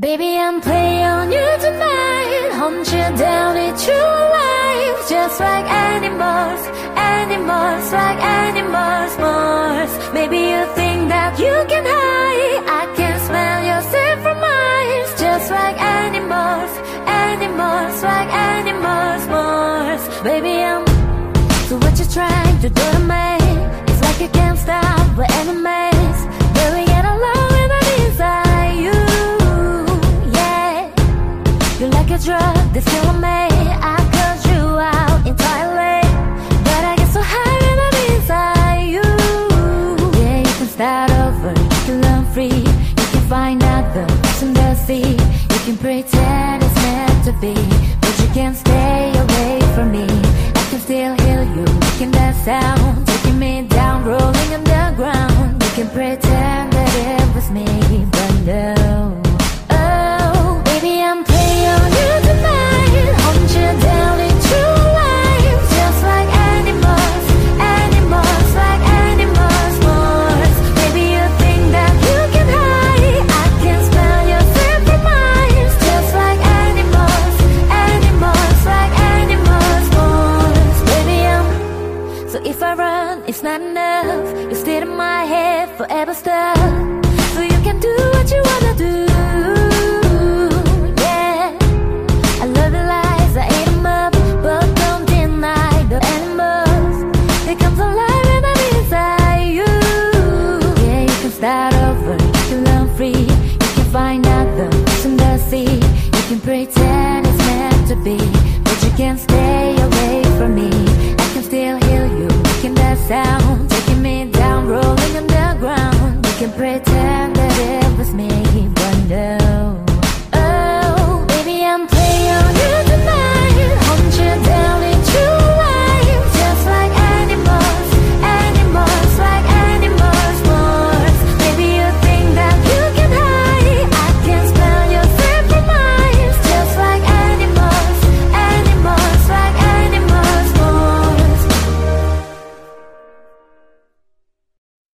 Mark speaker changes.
Speaker 1: Baby, I'm playing on you tonight. Hunt you down into life. Just like animals, animals, like animals, Mars. Maybe you think that you can hide. I can smell from miles. Just like animals, animals, like animals, Mars. Baby, I'm. So what you trying to do to me? Pretend it's meant to be, but you can't stay away from me. I can still hear you making that sound, taking me down, rolling underground. You can pretend that it was me, it's not enough. you're still in my head forever stuck. sound Taking me down, rolling underground. You can pretend that it was me, but no